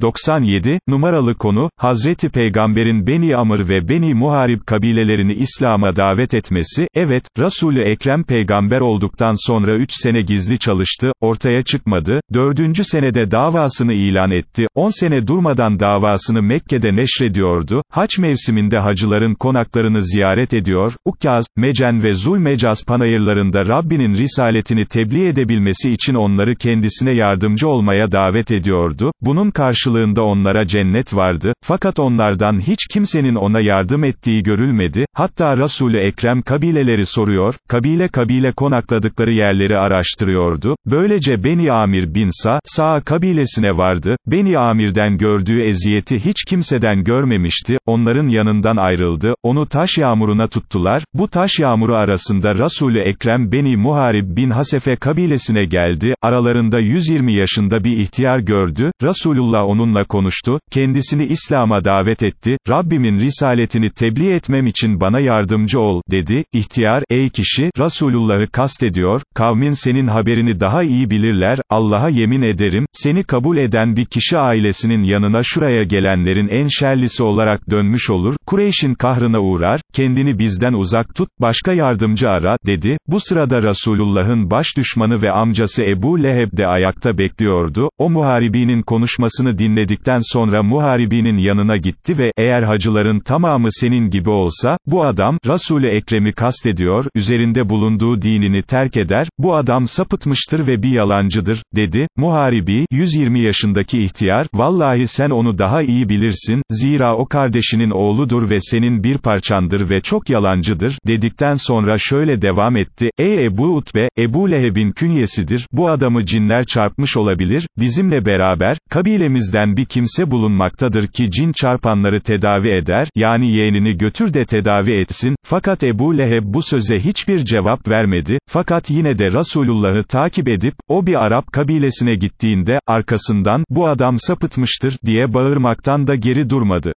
97, numaralı konu, Hazreti Peygamber'in Beni Amr ve Beni Muharib kabilelerini İslam'a davet etmesi, evet, Resulü Ekrem peygamber olduktan sonra 3 sene gizli çalıştı, ortaya çıkmadı, 4. senede davasını ilan etti, 10 sene durmadan davasını Mekke'de neşrediyordu, haç mevsiminde hacıların konaklarını ziyaret ediyor, Ukkaz, Mecen ve Zulmecaz panayırlarında Rabbinin risaletini tebliğ edebilmesi için onları kendisine yardımcı olmaya davet ediyordu, bunun karşılığında onlara cennet vardı, fakat onlardan hiç kimsenin ona yardım ettiği görülmedi, hatta Resul-ü Ekrem kabileleri soruyor, kabile kabile konakladıkları yerleri araştırıyordu, böylece Beni Amir bin Sa, Sa kabilesine vardı, Beni Amir'den gördüğü eziyeti hiç kimseden görmemişti, onların yanından ayrıldı, onu taş yağmuruna tuttular, bu taş yağmuru arasında Resul-ü Ekrem Beni Muharib bin Hasefe kabilesine geldi, aralarında 120 yaşında bir ihtiyar gördü, Resulullah onunla konuştu, kendisini İslam'a davet etti, Rabbimin risaletini tebliğ etmem için bana yardımcı ol, dedi, ihtiyar, ey kişi, Resulullah'ı kastediyor, kavmin senin haberini daha iyi bilirler, Allah'a yemin ederim, seni kabul eden bir kişi ailesinin yanına şuraya gelenlerin en şerlisi olarak dönmüş olur, Kureyş'in kahrına uğrar, kendini bizden uzak tut, başka yardımcı ara, dedi, bu sırada Resulullah'ın baş düşmanı ve amcası Ebu Leheb de ayakta bekliyordu, o muharibinin konuşmasını dinledikten sonra muharibinin yanına gitti ve, eğer hacıların tamamı senin gibi olsa, bu adam, Resul-i Ekrem'i kastediyor, üzerinde bulunduğu dinini terk eder, bu adam sapıtmıştır ve bir yalancıdır, dedi, muharibi, 120 yaşındaki ihtiyar, vallahi sen onu daha iyi bilirsin, zira o kardeşinin oğludur ve senin bir parçandır ve çok yalancıdır, dedikten sonra şöyle devam etti, ey Ebu Utbe, Ebu Leheb'in künyesidir, bu adamı cinler çarpmış olabilir, bizimle beraber, kabilemizden bir kimse bulunmaktadır ki cin çarpanları tedavi eder, yani yeğenini götür de tedavi etsin, fakat Ebu Leheb bu söze hiçbir cevap vermedi, fakat yine de Resulullah'ı takip edip, o bir Arap kabilesine gittiğinde, arkasından, bu adam sapıtmıştır, diye bağırmaktan da geri durmadı.